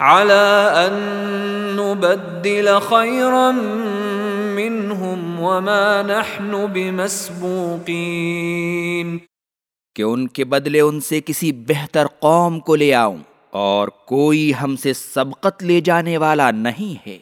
على أن نبدل خيرا منهم وما نحن بمسبوقين. کہ ان کے بدلے ان سے کسی بہتر قوم کو لے آؤں اور کوئی ہم سے سبقت لے جانے والا نہیں ہے۔